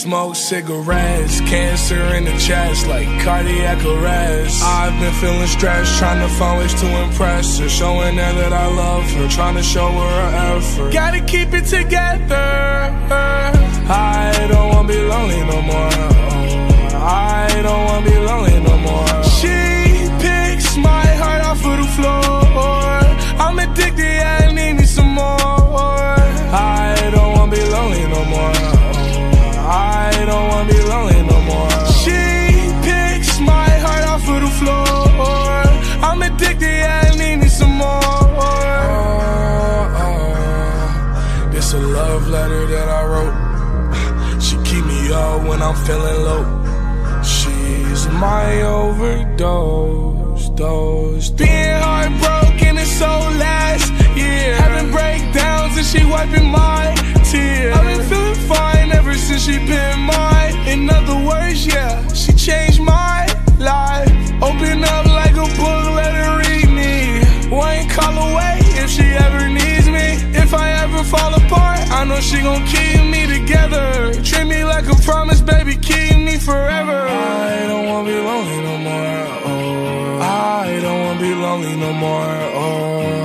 Smoke cigarettes, cancer in the chest like cardiac arrest. I've been feeling stressed, trying to find ways to impress her. Showing her that I love her, trying to show her her effort. Gotta keep it together. This a love letter that I wrote. She keep me up when I'm feeling low. She's my overdose, dose. Being heartbroken is so last year. Having breakdowns and she wiping my tears. I've been feeling fine ever since she been mine. In other words, yeah, she changed my I know she gon' keep me together. Treat me like a promise, baby, keep me forever. I don't wanna be lonely no more. Oh, I don't wanna be lonely no more. Oh.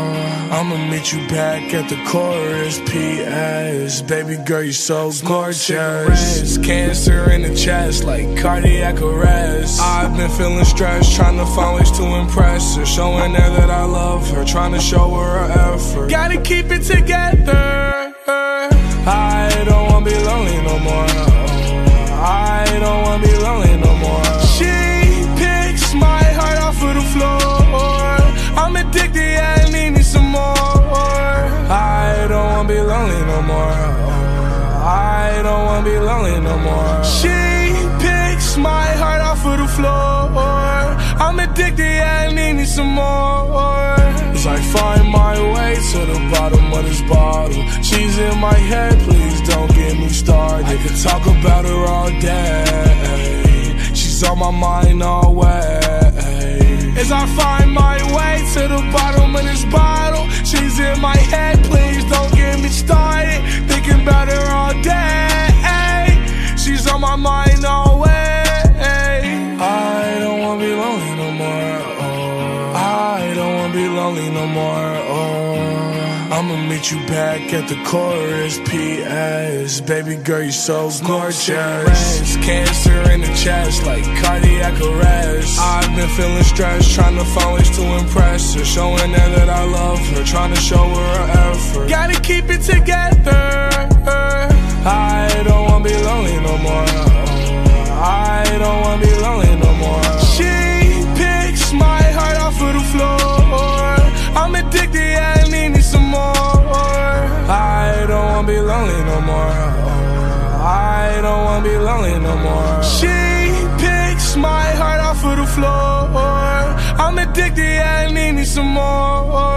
I'ma meet you back at the chorus, PS. Baby girl, you're so gorgeous. Cancer in the chest, like cardiac arrest. I've been feeling stressed, trying to find ways to impress her. Showing her that I love her, trying to show her her effort. Gotta keep it together. No more. I don't wanna be lonely no more. She picks my heart off of the floor. I'm addicted, I need me some more. As I find my way to the bottom of this bottle, she's in my head, please don't get me started. I could talk about her all day. She's on my mind always. As I find my way to the bottom of this bottle, she's in my head, please don't get me started. Lonely no more. Oh, I don't wanna be lonely no more. Oh. I'ma meet you back at the chorus, PS. Baby girl, you're so gorgeous. Cancer in the chest, like cardiac arrest. I've been feeling stressed, trying to find ways to impress her. Showing her that I love her, trying to show her her effort. Gotta keep it together. Lonely no more. Oh, I don't wanna be lonely no more. She picks my heart off of the floor. I'm addicted, I need me some more.